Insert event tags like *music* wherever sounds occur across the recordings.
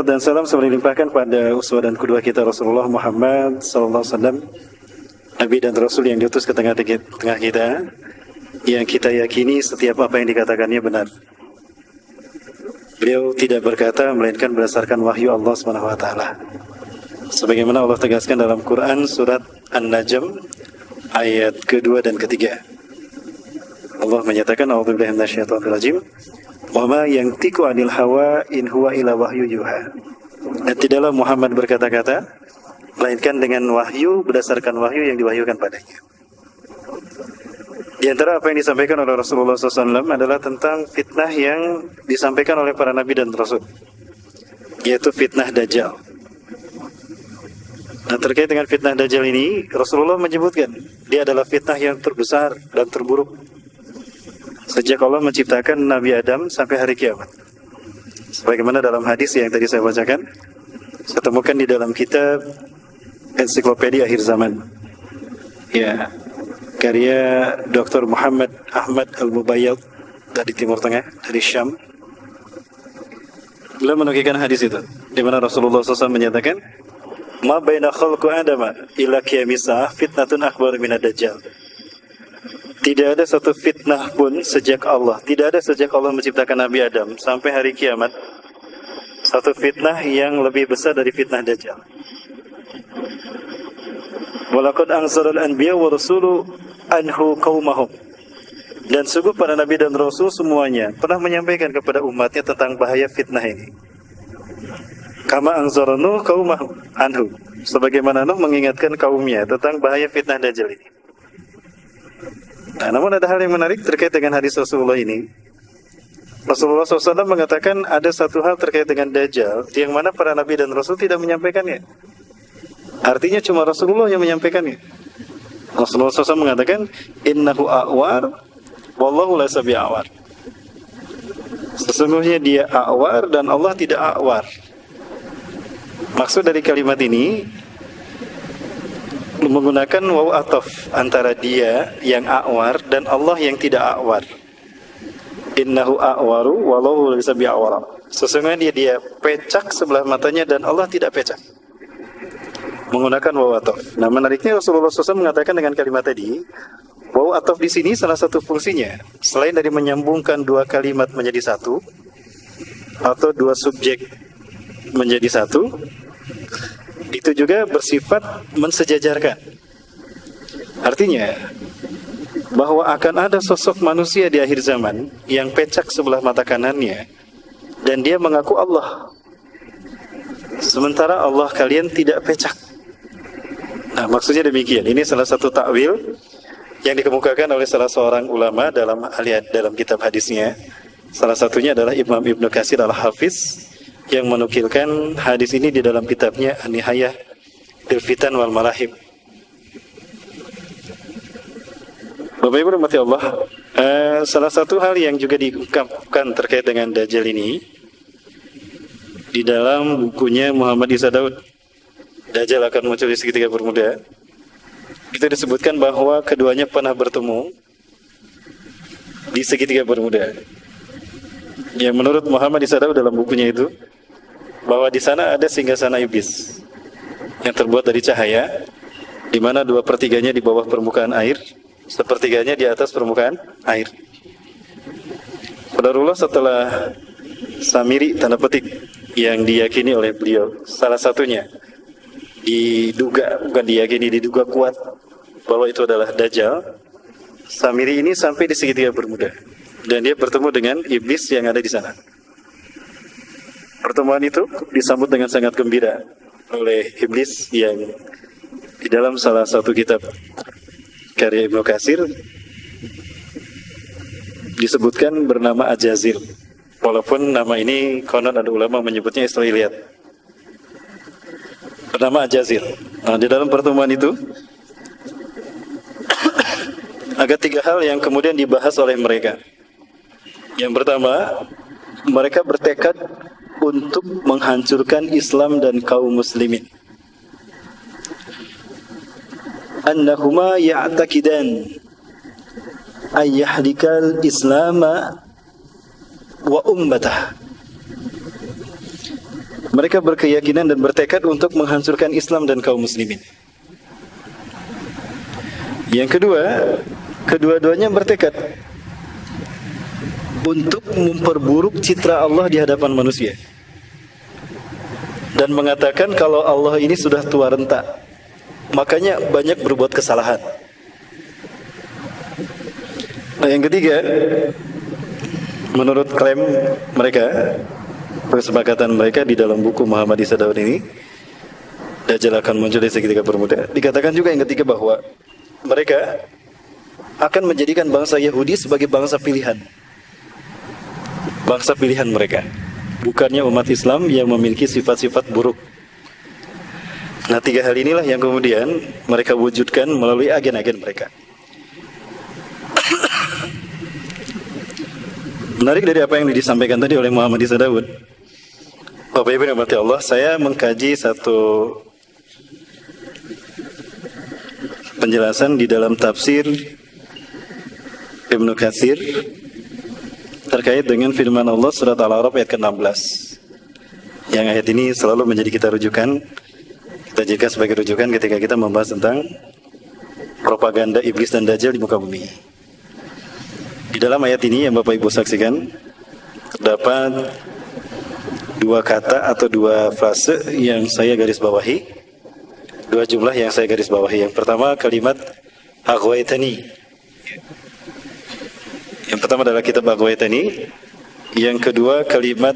Salawat dan salam selalu dilimpahkan pada uswah dan kedua kita Rasulullah Muhammad sallallahu alaihi wasallam Nabi dan Rasul yang diutus ke tengah-tengah kita yang kita yakini setiap apa yang dikatakannya benar. Beliau tidak berkata melainkan berdasarkan wahyu Allah Subhanahu wa taala. Sebagaimana Allah tegaskan dalam Quran surat An-Najm ayat kedua dan ketiga. Allah menyatakan a'udzubillahi minasyaitonir rajim wa ma yantiqu 'anil hawa in huwa ila wahyu yuha. Dan tidaklah Muhammad berkata-kata melainkan dengan wahyu berdasarkan wahyu yang diwahyukan padanya. Di antara apa yang disampaikan oleh Rasulullah SAW adalah tentang fitnah yang disampaikan oleh para nabi dan rasul, yaitu fitnah dajjal. Nah terkait dengan fitnah dajjal ini, Rasulullah menyebutkan dia adalah fitnah yang terbesar dan terburuk sejak Allah menciptakan Nabi Adam sampai hari kiamat. Sebagaimana dalam hadis yang tadi saya bacakan, saya temukan di dalam kitab ensiklopedia akhir zaman. Ya, karya Dr. Muhammad Ahmad Al-Mubayyad dari Timur Tengah, dari Syam. Beliau menukilkan hadis itu, di mana Rasulullah SAW menyatakan, Ma baina khalqu adama ila qiyamisah fitnatun akbar min dajjal. Tidak ada satu fitnah pun sejak Allah, tidak ada sejak Allah menciptakan Nabi Adam sampai hari kiamat satu fitnah yang lebih besar dari fitnah dajjal. Walaqad anzalal anbiya wa rasulu anhu qaumahum. Dan sungguh para nabi dan rasul semuanya pernah menyampaikan kepada umatnya tentang bahaya fitnah ini. Kama anzaranu qaumahum anhu. Sebagaimana Nuh mengingatkan kaumnya tentang bahaya fitnah dajjal ini. Nah, namun ada hal yang menarik terkait dengan hadis Rasulullah ini. Rasulullah SAW mengatakan ada satu hal terkait dengan Dajjal yang mana para nabi dan rasul tidak menyampaikannya. Artinya cuma Rasulullah yang menyampaikannya. Rasulullah SAW mengatakan, Innahu a'war, wallahu la awar. Sesungguhnya dia a'war dan Allah tidak a'war. Maksud dari kalimat ini menggunakan waw ataf antara dia yang a'war dan Allah yang tidak a'war. Innahu a'waru wallahu bisa bi'awara. Sesungguhnya dia dia pecak sebelah matanya dan Allah tidak pecak. Menggunakan waw ataf. Nah, menariknya Rasulullah SAW mengatakan dengan kalimat tadi, waw ataf di sini salah satu fungsinya selain dari menyambungkan dua kalimat menjadi satu atau dua subjek menjadi satu, itu juga bersifat mensejajarkan. Artinya bahwa akan ada sosok manusia di akhir zaman yang pecak sebelah mata kanannya dan dia mengaku Allah. Sementara Allah kalian tidak pecak. Nah, maksudnya demikian. Ini salah satu takwil yang dikemukakan oleh salah seorang ulama dalam dalam kitab hadisnya. Salah satunya adalah Imam Ibnu Katsir Al-Hafiz yang menukilkan hadis ini di dalam kitabnya An-Nihayah Fil Fitan wal Malahib. Bapak Ibu rahmati Allah, uh, salah satu hal yang juga diungkapkan terkait dengan Dajjal ini di dalam bukunya Muhammad Isa Daud, Dajjal akan muncul di segitiga bermuda. Itu disebutkan bahwa keduanya pernah bertemu di segitiga bermuda. Yang menurut Muhammad Isa Daud dalam bukunya itu bahwa di sana ada singgasana iblis yang terbuat dari cahaya, di mana dua pertiganya di bawah permukaan air, sepertiganya di atas permukaan air. Qadarullah setelah Samiri tanda petik yang diyakini oleh beliau salah satunya diduga bukan diyakini diduga kuat bahwa itu adalah Dajjal Samiri ini sampai di segitiga bermuda dan dia bertemu dengan iblis yang ada di sana pertemuan itu disambut dengan sangat gembira oleh iblis yang di dalam salah satu kitab karya Ibnu Kasir disebutkan bernama Ajazil. Walaupun nama ini konon ada ulama menyebutnya Israiliyat. Bernama Ajazil. Nah, di dalam pertemuan itu *coughs* ada tiga hal yang kemudian dibahas oleh mereka. Yang pertama, mereka bertekad untuk menghancurkan Islam dan kaum muslimin. annahuma ya'taqidan ay yahdikal islama wa ummatah Mereka berkeyakinan dan bertekad untuk menghancurkan Islam dan kaum muslimin. Yang kedua, kedua-duanya bertekad untuk memperburuk citra Allah di hadapan manusia. Dan mengatakan kalau Allah ini sudah tua renta. Makanya banyak berbuat kesalahan. Nah, yang ketiga, menurut klaim mereka, kesepakatan mereka di dalam buku Muhammad Daud ini Dajjal akan muncul di seketika bermuda dikatakan juga yang ketiga bahwa mereka akan menjadikan bangsa Yahudi sebagai bangsa pilihan bangsa pilihan mereka. Bukannya umat Islam yang memiliki sifat-sifat buruk. Nah tiga hal inilah yang kemudian mereka wujudkan melalui agen-agen mereka. Menarik dari apa yang disampaikan tadi oleh Muhammad Isa Daud. Bapak Ibu yang Allah, saya mengkaji satu penjelasan di dalam tafsir Ibnu Katsir terkait dengan firman Allah surat Al-A'raf ayat ke-16. Yang ayat ini selalu menjadi kita rujukan kita jadikan sebagai rujukan ketika kita membahas tentang propaganda iblis dan dajjal di muka bumi. Di dalam ayat ini yang Bapak Ibu saksikan terdapat dua kata atau dua frase yang saya garis bawahi. Dua jumlah yang saya garis bawahi. Yang pertama kalimat aghwaytani. Yang pertama adalah kitab aghwaytani. Yang kedua kalimat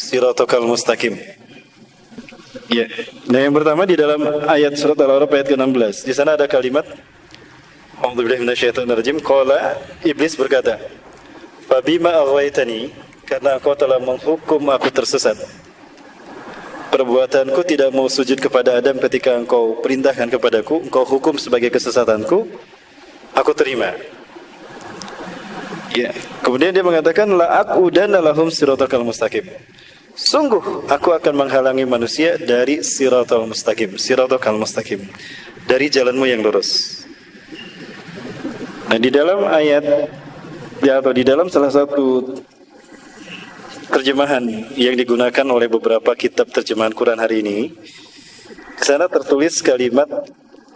siratokal mustaqim. Ya. Nah yang pertama di dalam ayat surat Al-A'raf ayat ke-16. Di sana ada kalimat A'udzubillahi Qala iblis berkata, "Fabima aghwaytani?" Karena engkau telah menghukum aku tersesat. Perbuatanku tidak mau sujud kepada Adam ketika engkau perintahkan kepadaku, engkau hukum sebagai kesesatanku, aku terima. Ya. Kemudian dia mengatakan la dan lahum siratal mustaqim. Sungguh aku akan menghalangi manusia dari siratal mustaqim, siratal mustaqim, dari jalanmu yang lurus. Nah di dalam ayat ya atau di dalam salah satu terjemahan yang digunakan oleh beberapa kitab terjemahan Quran hari ini, di sana tertulis kalimat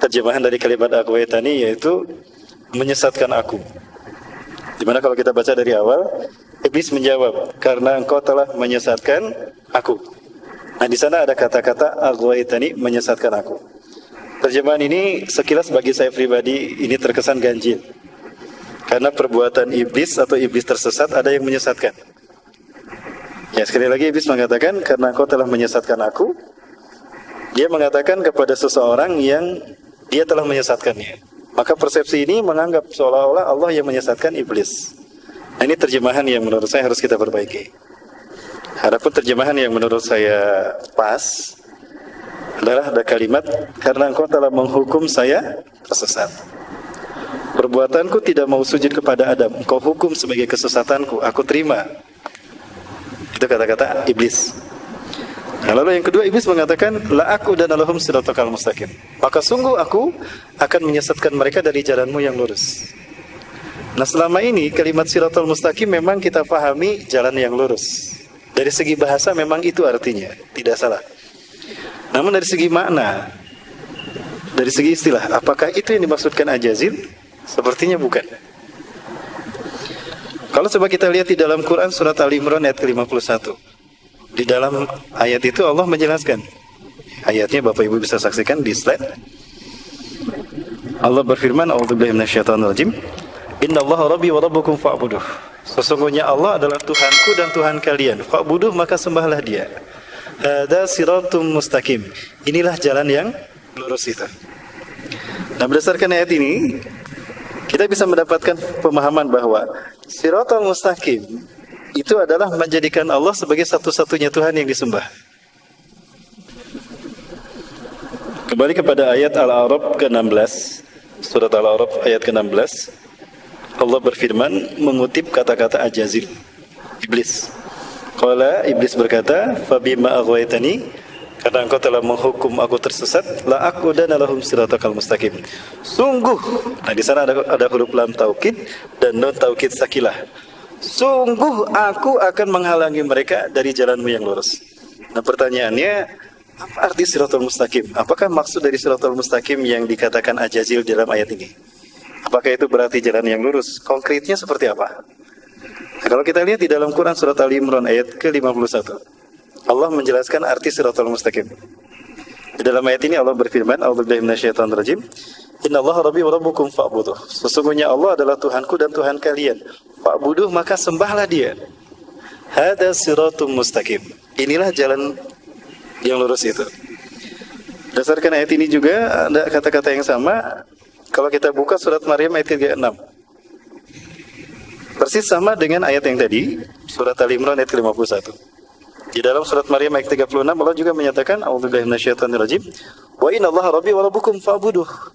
terjemahan dari kalimat akwetani yaitu menyesatkan aku. Di mana kalau kita baca dari awal, iblis menjawab karena engkau telah menyesatkan aku. Nah di sana ada kata-kata aghwaytani menyesatkan aku. Terjemahan ini sekilas bagi saya pribadi ini terkesan ganjil. Karena perbuatan iblis atau iblis tersesat ada yang menyesatkan. Ya sekali lagi iblis mengatakan karena kau telah menyesatkan aku, dia mengatakan kepada seseorang yang dia telah menyesatkannya. Maka persepsi ini menganggap seolah-olah Allah yang menyesatkan iblis. Nah, ini terjemahan yang menurut saya harus kita perbaiki. Adapun terjemahan yang menurut saya pas adalah ada kalimat karena engkau telah menghukum saya tersesat. Perbuatanku tidak mau sujud kepada Adam. Engkau hukum sebagai kesesatanku. Aku terima. Itu kata-kata iblis. Nah, lalu yang kedua iblis mengatakan la aku dan alahum siratal mustaqim. Maka sungguh aku akan menyesatkan mereka dari jalanmu yang lurus. Nah selama ini kalimat siratal mustaqim memang kita pahami jalan yang lurus. Dari segi bahasa memang itu artinya, tidak salah. Namun dari segi makna, dari segi istilah, apakah itu yang dimaksudkan ajazil? Sepertinya bukan. Kalau coba kita lihat di dalam Quran surat Al Imran ayat ke-51. Di dalam ayat itu Allah menjelaskan. Ayatnya Bapak Ibu bisa saksikan di slide. Allah berfirman, "A'udzubillahi minasyaitonirrajim. Inna Allah rabbi wa rabbukum fa'buduh." Sesungguhnya Allah adalah Tuhanku dan Tuhan kalian. Fa'buduh maka sembahlah Dia. Ada siratum mustaqim. Inilah jalan yang lurus itu. Nah, berdasarkan ayat ini, kita bisa mendapatkan pemahaman bahwa Siratul Mustaqim itu adalah menjadikan Allah sebagai satu-satunya Tuhan yang disembah. Kembali kepada ayat Al-A'raf ke-16, surat Al-A'raf ayat ke-16. Allah berfirman mengutip kata-kata Ajazil, iblis. Qala iblis berkata, "Fabima aghwaytani?" Karena engkau telah menghukum aku tersesat, la aku dan alahum siratakal mustaqim. Sungguh, nah di sana ada ada huruf lam taukid dan non taukid sakilah. Sungguh aku akan menghalangi mereka dari jalanmu yang lurus. Nah pertanyaannya, apa arti siratul mustaqim? Apakah maksud dari siratul mustaqim yang dikatakan ajazil dalam ayat ini? Apakah itu berarti jalan yang lurus? Konkretnya seperti apa? Nah, kalau kita lihat di dalam Quran surat Ali Imran ayat ke-51. Allah menjelaskan arti siratul mustaqim. Di dalam ayat ini Allah berfirman, "A'udzubillahi minasyaitonir Inna Allah rabbi wa rabbukum fa'buduh. Sesungguhnya Allah adalah Tuhanku dan Tuhan kalian. Fa'buduh maka sembahlah dia. Hada siratum mustaqim. Inilah jalan yang lurus itu. Dasarkan ayat ini juga ada kata-kata yang sama. Kalau kita buka surat Maryam ayat 36. Persis sama dengan ayat yang tadi, surat Al-Imran ayat 51. Di dalam surat Maryam ayat 36 Allah juga menyatakan A'udzubillahi minasyaitonirrajim wa innallaha rabbi wa rabbukum fa'buduh.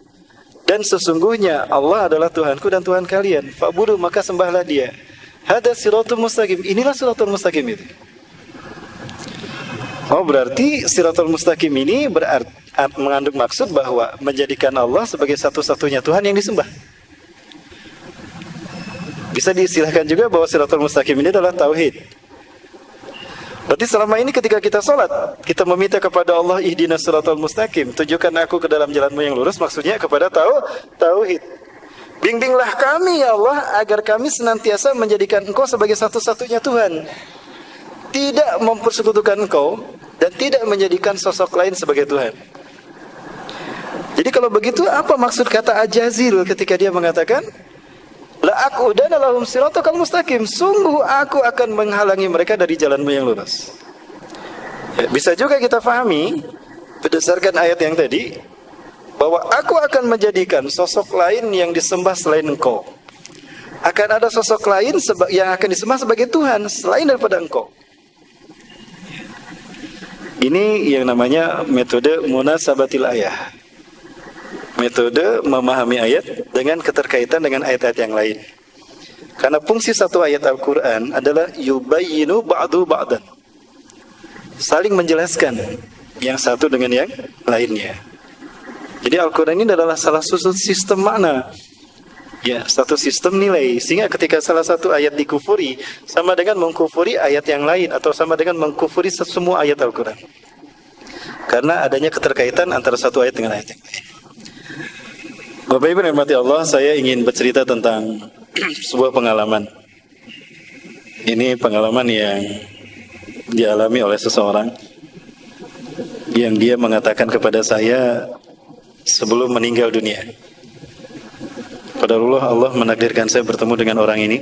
Dan sesungguhnya Allah adalah Tuhanku dan Tuhan kalian. Fa'buduh maka sembahlah Dia. Hada siratul mustaqim. Inilah siratul mustaqim itu. Oh berarti siratul mustaqim ini berarti mengandung maksud bahwa menjadikan Allah sebagai satu-satunya Tuhan yang disembah. Bisa diistilahkan juga bahwa siratul mustaqim ini adalah tauhid. Berarti selama ini ketika kita sholat, kita meminta kepada Allah ihdinas siratal mustaqim, tunjukkan aku ke dalam jalanmu yang lurus, maksudnya kepada tahu tauhid. Bimbinglah kami ya Allah agar kami senantiasa menjadikan Engkau sebagai satu-satunya Tuhan. Tidak mempersekutukan Engkau dan tidak menjadikan sosok lain sebagai Tuhan. Jadi kalau begitu apa maksud kata ajazil ketika dia mengatakan La aku dan lahum siratal mustaqim. Sungguh aku akan menghalangi mereka dari jalanmu yang lurus. Ya, bisa juga kita fahami berdasarkan ayat yang tadi bahwa aku akan menjadikan sosok lain yang disembah selain engkau. Akan ada sosok lain yang akan disembah sebagai Tuhan selain daripada engkau. Ini yang namanya metode munasabatil ayah metode memahami ayat dengan keterkaitan dengan ayat-ayat yang lain. Karena fungsi satu ayat Al-Quran adalah yubayyinu ba'du ba'dan. Saling menjelaskan yang satu dengan yang lainnya. Jadi Al-Quran ini adalah salah satu sistem makna. Ya, satu sistem nilai. Sehingga ketika salah satu ayat dikufuri, sama dengan mengkufuri ayat yang lain. Atau sama dengan mengkufuri semua ayat Al-Quran. Karena adanya keterkaitan antara satu ayat dengan ayat yang lain. Bapak Ibu rahmati Allah, saya ingin bercerita tentang *clears throat* sebuah pengalaman. Ini pengalaman yang dialami oleh seseorang yang dia mengatakan kepada saya sebelum meninggal dunia. Pada Allah Allah menakdirkan saya bertemu dengan orang ini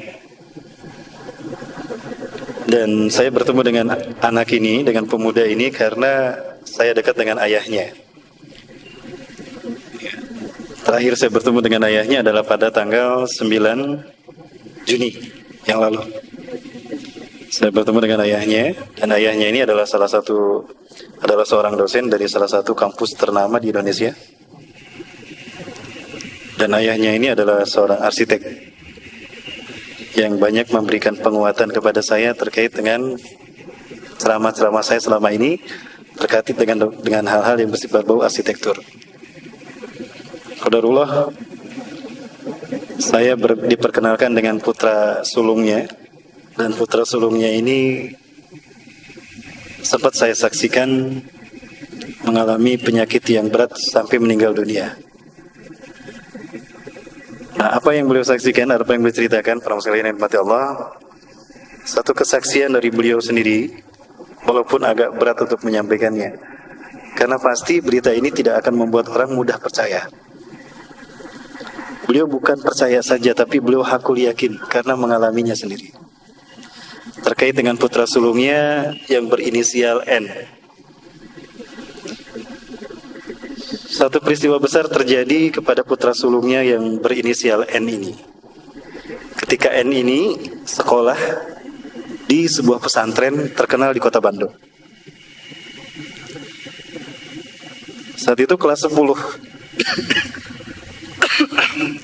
dan saya bertemu dengan anak ini, dengan pemuda ini karena saya dekat dengan ayahnya. Terakhir saya bertemu dengan ayahnya adalah pada tanggal 9 Juni yang lalu. Saya bertemu dengan ayahnya dan ayahnya ini adalah salah satu adalah seorang dosen dari salah satu kampus ternama di Indonesia. Dan ayahnya ini adalah seorang arsitek yang banyak memberikan penguatan kepada saya terkait dengan ceramah-ceramah saya selama ini terkait dengan dengan hal-hal yang bersifat bau arsitektur. Qadarullah saya ber, diperkenalkan dengan putra sulungnya dan putra sulungnya ini sempat saya saksikan mengalami penyakit yang berat sampai meninggal dunia. Nah, apa yang beliau saksikan, apa yang beliau ceritakan, para sekalian yang Allah, satu kesaksian dari beliau sendiri, walaupun agak berat untuk menyampaikannya. Karena pasti berita ini tidak akan membuat orang mudah percaya. Beliau bukan percaya saja tapi beliau hakul yakin karena mengalaminya sendiri. Terkait dengan putra sulungnya yang berinisial N. Satu peristiwa besar terjadi kepada putra sulungnya yang berinisial N ini. Ketika N ini sekolah di sebuah pesantren terkenal di kota Bandung. Saat itu kelas 10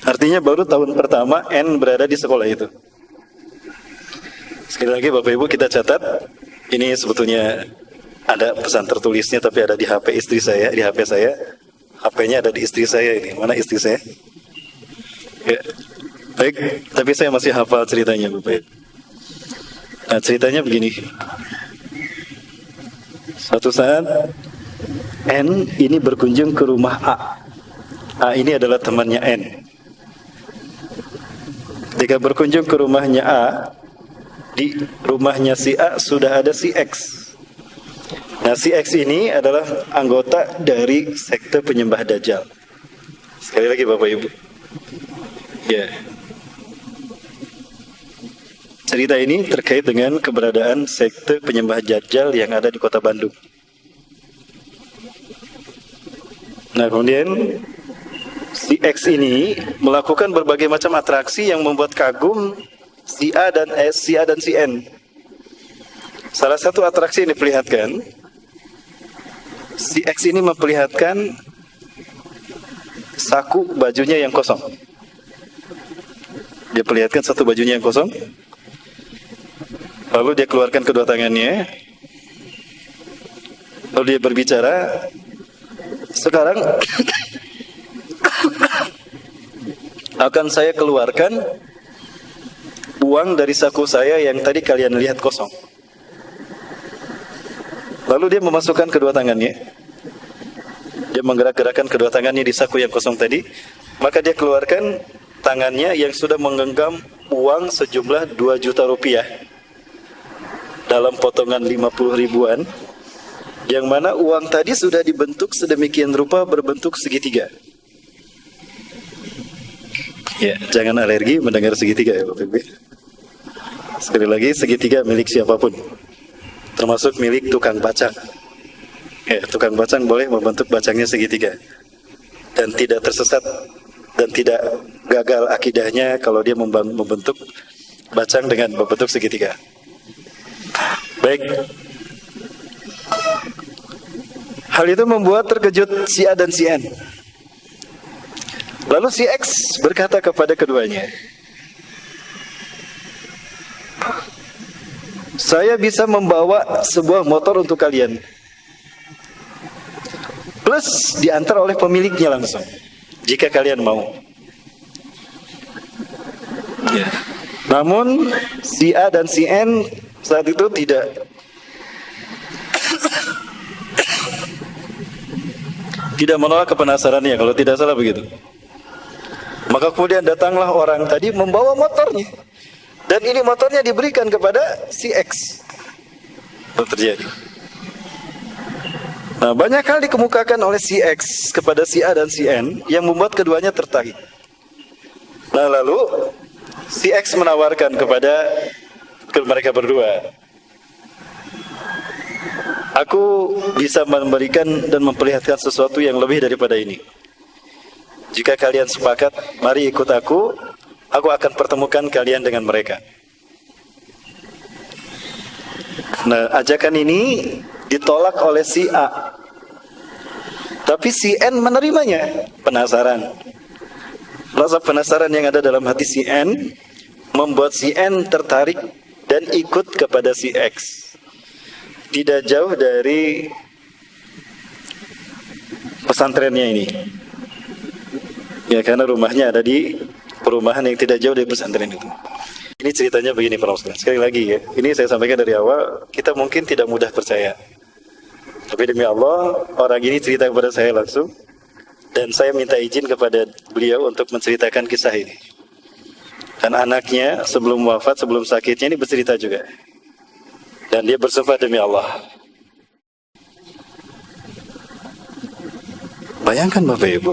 Artinya baru tahun pertama N berada di sekolah itu. Sekali lagi Bapak Ibu kita catat, ini sebetulnya ada pesan tertulisnya tapi ada di HP istri saya, di HP saya. HP-nya ada di istri saya ini. Mana istri saya? Ya. Baik, tapi saya masih hafal ceritanya Bapak Ibu. Nah, ceritanya begini. Suatu saat N ini berkunjung ke rumah A. A ini adalah temannya N. Ketika berkunjung ke rumahnya A, di rumahnya si A sudah ada si X. Nah, si X ini adalah anggota dari sekte penyembah Dajjal. Sekali lagi Bapak Ibu. Ya. Cerita ini terkait dengan keberadaan sekte penyembah Dajjal yang ada di kota Bandung. Nah, kemudian si X ini melakukan berbagai macam atraksi yang membuat kagum si A dan S, si A dan si N. Salah satu atraksi yang diperlihatkan, si X ini memperlihatkan saku bajunya yang kosong. Dia perlihatkan satu bajunya yang kosong. Lalu dia keluarkan kedua tangannya. Lalu dia berbicara. Sekarang akan saya keluarkan uang dari saku saya yang tadi kalian lihat kosong. Lalu dia memasukkan kedua tangannya. Dia menggerak-gerakkan kedua tangannya di saku yang kosong tadi. Maka dia keluarkan tangannya yang sudah menggenggam uang sejumlah 2 juta rupiah dalam potongan 50 ribuan yang mana uang tadi sudah dibentuk sedemikian rupa berbentuk segitiga. Ya, jangan alergi mendengar segitiga ya Bapak Ibu. Sekali lagi, segitiga milik siapa pun. Termasuk milik tukang bacang. Ya, tukang bacang boleh membentuk bacangnya segitiga. Dan tidak tersesat dan tidak gagal akidahnya kalau dia membentuk bacang dengan membentuk segitiga. Baik. Hal itu membuat terkejut si A dan si N. Lalu si X berkata kepada keduanya, Saya bisa membawa sebuah motor untuk kalian. Plus diantar oleh pemiliknya langsung. Jika kalian mau. Ya. Namun si A dan si N saat itu tidak tidak menolak kepenasarannya kalau tidak salah begitu. Maka kemudian datanglah orang tadi membawa motornya. Dan ini motornya diberikan kepada si X. Itu terjadi. Nah, banyak hal dikemukakan oleh si X kepada si A dan si N yang membuat keduanya tertarik. Nah, lalu si X menawarkan kepada ke mereka berdua, Aku bisa memberikan dan memperlihatkan sesuatu yang lebih daripada ini. Jika kalian sepakat, mari ikut aku aku akan pertemukan kalian dengan mereka. Nah, ajakan ini ditolak oleh si A. Tapi si N menerimanya. Penasaran. Rasa penasaran yang ada dalam hati si N membuat si N tertarik dan ikut kepada si X. Tidak jauh dari pesantrennya ini. Ya karena rumahnya ada di perumahan yang tidak jauh dari pesantren itu. Ini ceritanya begini para sekalian. Sekali lagi ya, ini saya sampaikan dari awal, kita mungkin tidak mudah percaya. Tapi demi Allah, orang ini cerita kepada saya langsung dan saya minta izin kepada beliau untuk menceritakan kisah ini. Dan anaknya sebelum wafat, sebelum sakitnya ini bercerita juga. Dan dia bersumpah demi Allah. Bayangkan Bapak Ibu,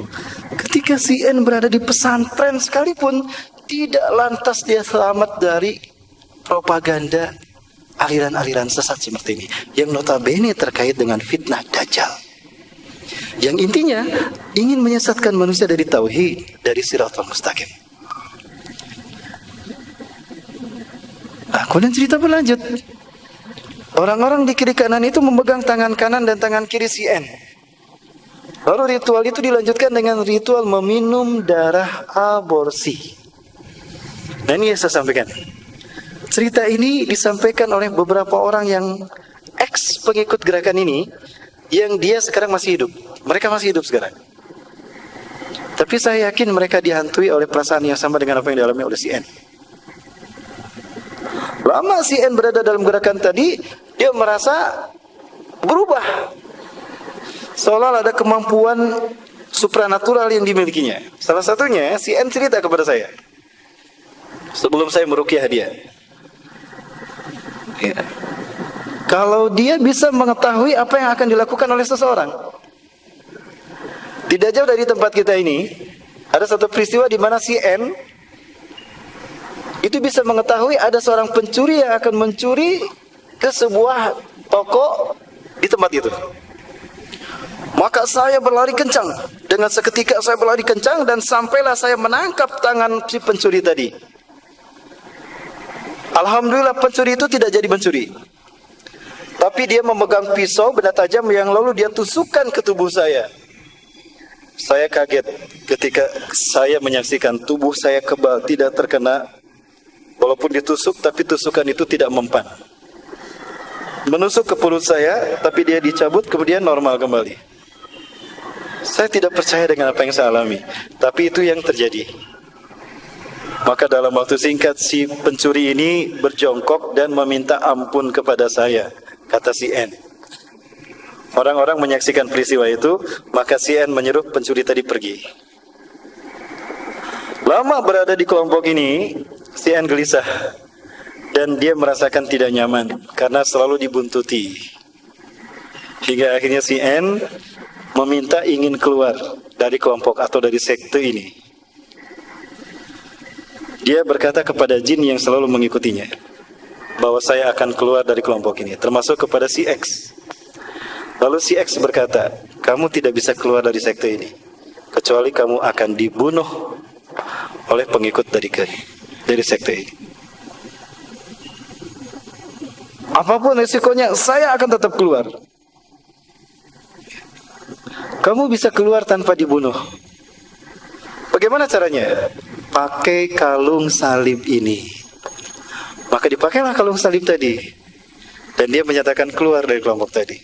Ketika si N berada di pesantren sekalipun tidak lantas dia selamat dari propaganda aliran-aliran sesat seperti ini yang notabene terkait dengan fitnah dajjal. Yang intinya ingin menyesatkan manusia dari tauhid, dari siratul mustaqim. Nah, kemudian cerita berlanjut. Orang-orang di kiri kanan itu memegang tangan kanan dan tangan kiri si N. Lalu ritual itu dilanjutkan dengan ritual meminum darah aborsi. Dan nah, ini yang saya sampaikan. Cerita ini disampaikan oleh beberapa orang yang ex pengikut gerakan ini yang dia sekarang masih hidup. Mereka masih hidup sekarang. Tapi saya yakin mereka dihantui oleh perasaan yang sama dengan apa yang dialami oleh si. Lama si berada dalam gerakan tadi, dia merasa berubah. Seolah ada kemampuan supranatural yang dimilikinya. Salah satunya si N cerita kepada saya. Sebelum saya merukyah dia. Ya. Kalau dia bisa mengetahui apa yang akan dilakukan oleh seseorang. Tidak jauh dari tempat kita ini, ada satu peristiwa di mana si N itu bisa mengetahui ada seorang pencuri yang akan mencuri ke sebuah toko di tempat itu. Maka saya berlari kencang. Dengan seketika saya berlari kencang dan sampailah saya menangkap tangan si pencuri tadi. Alhamdulillah pencuri itu tidak jadi mencuri. Tapi dia memegang pisau benda tajam yang lalu dia tusukkan ke tubuh saya. Saya kaget ketika saya menyaksikan tubuh saya kebal tidak terkena walaupun ditusuk tapi tusukan itu tidak mempan. Menusuk ke perut saya tapi dia dicabut kemudian normal kembali. Saya tidak percaya dengan apa yang saya alami, tapi itu yang terjadi. Maka dalam waktu singkat si pencuri ini berjongkok dan meminta ampun kepada saya, kata si N. Orang-orang menyaksikan peristiwa itu, maka si N menyuruh pencuri tadi pergi. Lama berada di kelompok ini, si N gelisah dan dia merasakan tidak nyaman karena selalu dibuntuti. Hingga akhirnya si N meminta ingin keluar dari kelompok atau dari sekte ini. Dia berkata kepada jin yang selalu mengikutinya bahwa saya akan keluar dari kelompok ini, termasuk kepada si X. Lalu si X berkata, kamu tidak bisa keluar dari sekte ini, kecuali kamu akan dibunuh oleh pengikut dari dari sekte ini. Apa pun resikonya, saya akan tetap keluar. Kamu bisa keluar tanpa dibunuh. Bagaimana caranya? Pakai kalung salib ini. Maka dipakailah kalung salib tadi. Dan dia menyatakan keluar dari kelompok tadi.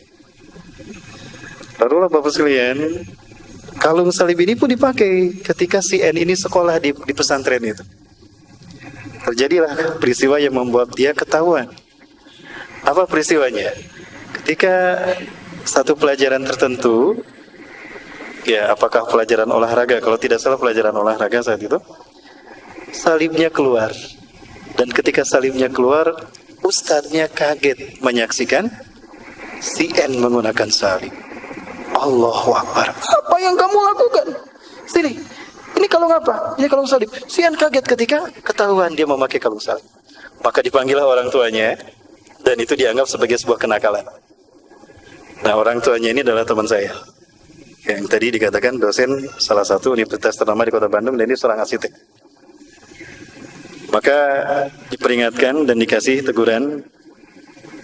Taruhlah Bapak sekalian, kalung salib ini pun dipakai ketika si N ini sekolah di, di pesantren itu. Terjadilah peristiwa yang membuat dia ketahuan. Apa peristiwanya? Ketika satu pelajaran tertentu, ya apakah pelajaran olahraga? Kalau tidak salah pelajaran olahraga saat itu, salibnya keluar. Dan ketika salibnya keluar, ustadznya kaget menyaksikan si N menggunakan salib. Allahu Akbar. Apa yang kamu lakukan? Sini. Ini kalung apa? Ini kalung salib. Sian kaget ketika ketahuan dia memakai kalung salib. Maka dipanggillah orang tuanya dan itu dianggap sebagai sebuah kenakalan. Nah orang tuanya ini adalah teman saya yang tadi dikatakan dosen salah satu universitas ternama di kota Bandung dan ini seorang arsitek. Maka diperingatkan dan dikasih teguran,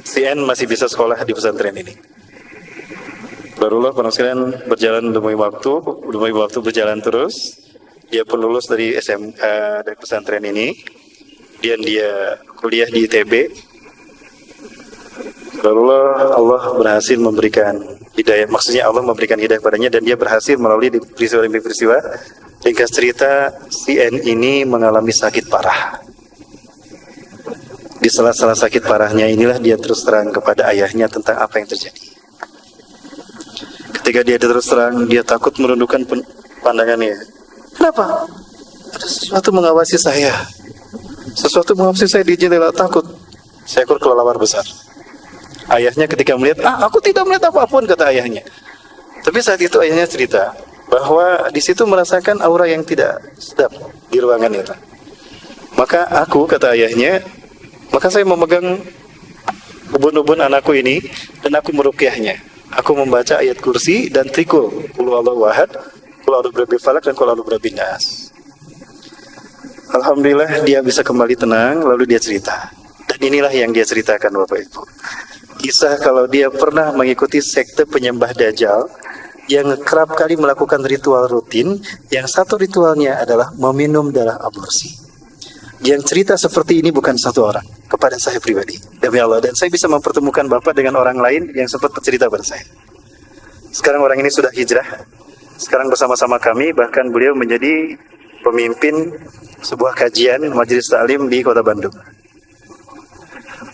CN masih bisa sekolah di pesantren ini. Barulah para sekalian berjalan demi waktu, demi waktu berjalan terus. Dia pun lulus dari SM uh, dari pesantren ini. Dan dia kuliah di ITB. Barulah Allah berhasil memberikan hidayah. Maksudnya Allah memberikan hidayah padanya dan dia berhasil melalui peristiwa demi peristiwa. Ringkas cerita, si N ini mengalami sakit parah. Di salah-salah sakit parahnya inilah dia terus terang kepada ayahnya tentang apa yang terjadi. Ketika dia terus terang, dia takut merundukkan pandangannya. Kenapa? Ada sesuatu mengawasi saya. Sesuatu mengawasi saya di jendela takut. Seekor kelelawar besar. Ayahnya ketika melihat, ah aku tidak melihat apa pun kata ayahnya. Tapi saat itu ayahnya cerita bahwa di situ merasakan aura yang tidak sedap di ruangan itu. Maka aku kata ayahnya, maka saya memegang ubun-ubun anakku ini dan aku merukyahnya. Aku membaca ayat kursi dan trikul. Kulu Allah wahad, berabdi falak, dan berabdi nas. Alhamdulillah dia bisa kembali tenang, lalu dia cerita. Dan inilah yang dia ceritakan Bapak Ibu. Kisah kalau dia pernah mengikuti sekte penyembah Dajjal yang kerap kali melakukan ritual rutin, yang satu ritualnya adalah meminum darah aborsi. Yang cerita seperti ini bukan satu orang, kepada saya pribadi. Demi Allah. Dan saya bisa mempertemukan Bapak dengan orang lain yang sempat bercerita pada saya. Sekarang orang ini sudah hijrah. Sekarang bersama-sama kami, bahkan beliau menjadi pemimpin sebuah kajian majelis taklim di kota Bandung.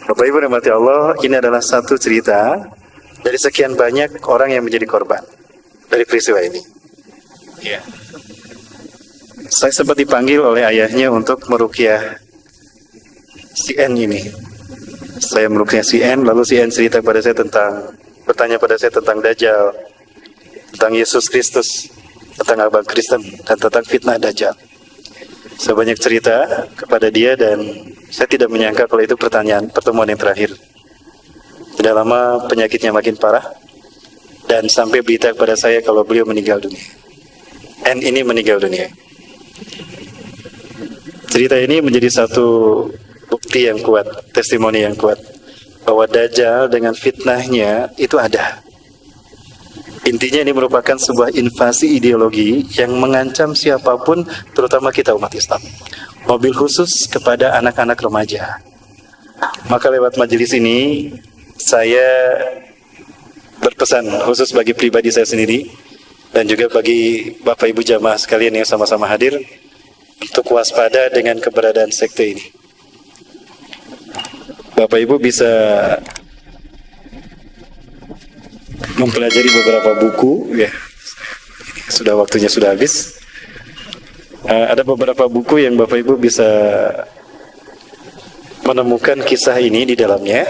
Bapak Ibu rahmati Allah, ini adalah satu cerita dari sekian banyak orang yang menjadi korban dari peristiwa ini. Ya. Saya sempat dipanggil oleh ayahnya untuk merukyah si N ini. Saya merukyah si N, lalu si N cerita pada saya tentang bertanya pada saya tentang Dajjal, tentang Yesus Kristus, tentang abang Kristen, dan tentang fitnah Dajjal. Saya banyak cerita kepada dia dan saya tidak menyangka kalau itu pertanyaan pertemuan yang terakhir. Tidak lama penyakitnya makin parah dan sampai berita kepada saya kalau beliau meninggal dunia. N ini meninggal dunia. Cerita ini menjadi satu bukti yang kuat, testimoni yang kuat bahwa Dajjal dengan fitnahnya itu ada. Intinya ini merupakan sebuah invasi ideologi yang mengancam siapa pun, terutama kita umat Islam. Mobil khusus kepada anak-anak remaja. Maka lewat majelis ini, saya berpesan khusus bagi pribadi saya sendiri, dan juga bagi Bapak Ibu jamaah sekalian yang sama-sama hadir, untuk waspada dengan keberadaan sekte ini. Bapak Ibu bisa mempelajari beberapa buku ya. Sudah waktunya sudah habis. Uh, ada beberapa buku yang Bapak Ibu bisa menemukan kisah ini di dalamnya,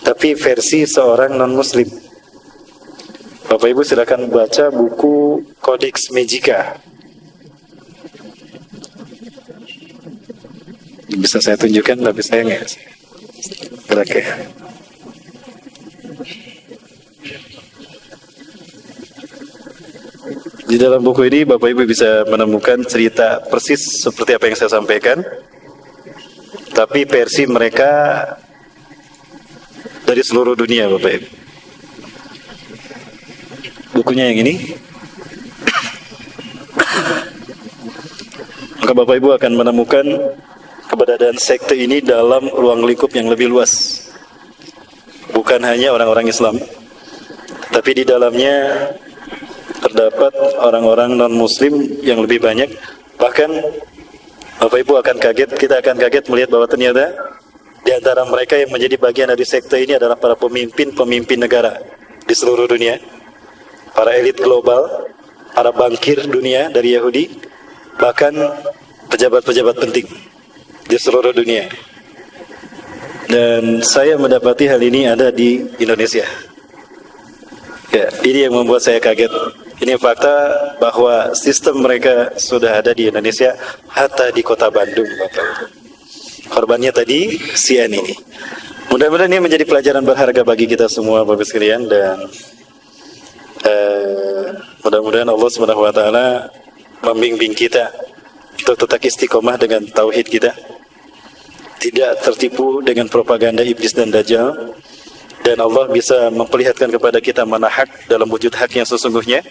tapi versi seorang non Muslim. Bapak Ibu silakan baca buku Codex Magica. Bisa saya tunjukkan, tapi saya nggak. Oke. Di dalam buku ini Bapak Ibu bisa menemukan cerita persis seperti apa yang saya sampaikan. Tapi versi mereka dari seluruh dunia Bapak Ibu. Bukunya yang ini. Maka Bapak Ibu akan menemukan keberadaan sekte ini dalam ruang lingkup yang lebih luas. Bukan hanya orang-orang Islam, tapi di dalamnya terdapat orang-orang non-Muslim yang lebih banyak. Bahkan Bapak Ibu akan kaget, kita akan kaget melihat bahwa ternyata di antara mereka yang menjadi bagian dari sekte ini adalah para pemimpin-pemimpin negara di seluruh dunia, para elit global, para bankir dunia dari Yahudi, bahkan pejabat-pejabat penting di seluruh dunia. Dan saya mendapati hal ini ada di Indonesia. Ya, ini yang membuat saya kaget. Ini fakta bahwa sistem mereka sudah ada di Indonesia, hatta di kota Bandung, Bapak. Korbannya tadi CN ini. Mudah-mudahan ini menjadi pelajaran berharga bagi kita semua, Bapak sekalian, dan uh, mudah-mudahan Allah Subhanahu Wa Taala membimbing kita untuk tetap istiqomah dengan tauhid kita tidak tertipu dengan propaganda iblis dan dajjal dan Allah bisa memperlihatkan kepada kita mana hak dalam wujud hak yang sesungguhnya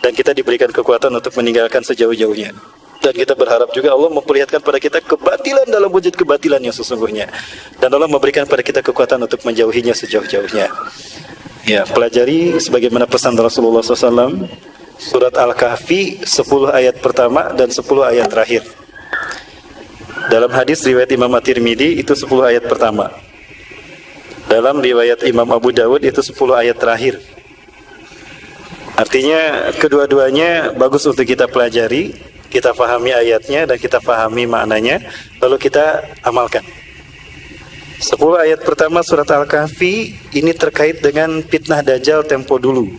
dan kita diberikan kekuatan untuk meninggalkan sejauh-jauhnya dan kita berharap juga Allah memperlihatkan pada kita kebatilan dalam wujud kebatilan yang sesungguhnya dan Allah memberikan pada kita kekuatan untuk menjauhinya sejauh-jauhnya ya pelajari sebagaimana pesan Rasulullah SAW surat Al-Kahfi 10 ayat pertama dan 10 ayat terakhir dalam hadis riwayat Imam At-Tirmidzi itu 10 ayat pertama. Dalam riwayat Imam Abu Dawud itu 10 ayat terakhir. Artinya kedua-duanya bagus untuk kita pelajari, kita pahami ayatnya dan kita pahami maknanya, lalu kita amalkan. 10 ayat pertama surat Al-Kahfi ini terkait dengan fitnah Dajjal tempo dulu.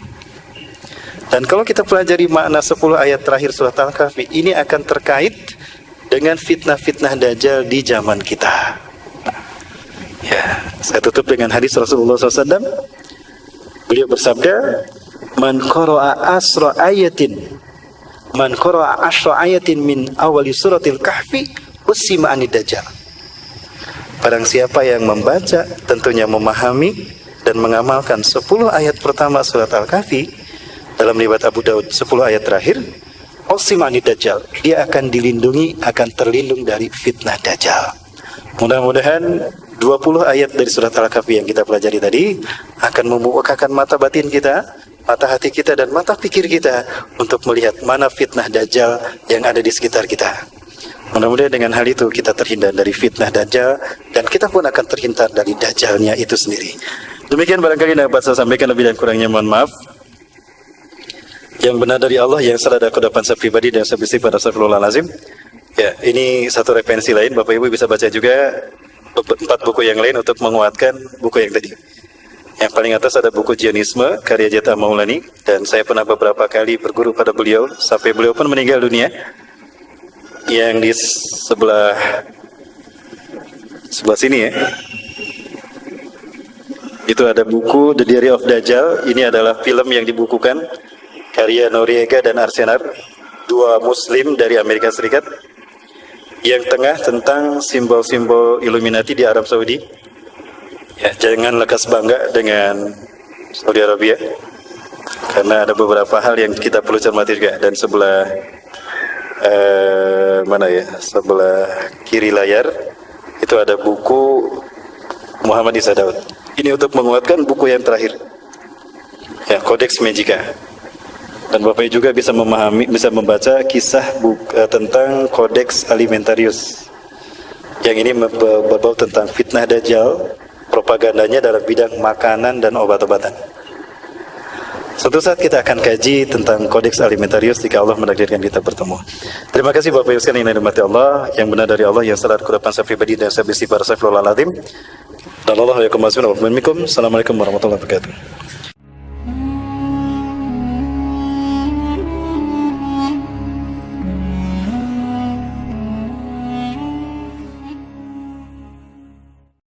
Dan kalau kita pelajari makna 10 ayat terakhir surat Al-Kahfi, ini akan terkait dengan fitnah-fitnah dajjal di zaman kita. Ya, saya tutup dengan hadis Rasulullah SAW. Beliau bersabda, "Man qara'a asra ayatin, man qara'a asra ayatin min awali suratil kahfi, usima anid dajjal." Barang siapa yang membaca, tentunya memahami dan mengamalkan 10 ayat pertama surat Al-Kahfi dalam riwayat Abu Daud 10 ayat terakhir, Osimani Dajjal. Dia akan dilindungi, akan terlindung dari fitnah Dajjal. Mudah-mudahan 20 ayat dari surat Al-Kahfi yang kita pelajari tadi akan membukakan mata batin kita, mata hati kita dan mata pikir kita untuk melihat mana fitnah Dajjal yang ada di sekitar kita. Mudah-mudahan dengan hal itu kita terhindar dari fitnah Dajjal dan kita pun akan terhindar dari Dajjalnya itu sendiri. Demikian barangkali dapat saya sampaikan lebih dan kurangnya mohon maaf. Yang benar dari Allah yang salah dari kudapan saya pribadi dan saya pada Astagfirullahalazim. Ya, ini satu referensi lain Bapak Ibu bisa baca juga empat buku yang lain untuk menguatkan buku yang tadi. Yang paling atas ada buku Jionisme karya Jeta Maulani dan saya pernah beberapa kali berguru pada beliau sampai beliau pun meninggal dunia. Yang di sebelah sebelah sini ya itu ada buku The Diary of Dajjal. Ini adalah film yang dibukukan karya Noriega dan Arsenar, dua muslim dari Amerika Serikat. Yang tengah tentang simbol-simbol Illuminati di Arab Saudi. Ya, jangan lekas bangga dengan Saudi Arabia. Karena ada beberapa hal yang kita perlu cermati juga dan sebelah eh, mana ya? Sebelah kiri layar itu ada buku Muhammad Isa Daud. Ini untuk menguatkan buku yang terakhir. Ya, Codex Magica. Dan Bapak juga bisa memahami, bisa membaca kisah buku, uh, tentang Codex Alimentarius. Yang ini berbau tentang fitnah dajjal, propagandanya dalam bidang makanan dan obat-obatan. Suatu saat kita akan kaji tentang Codex Alimentarius jika Allah menakdirkan kita bertemu. Terima kasih Bapak Ibu sekalian yang dirahmati Allah, yang benar dari Allah, yang salah kudapan saya pribadi dan saya beristighfar saya dan Allah ya Assalamualaikum warahmatullahi wabarakatuh.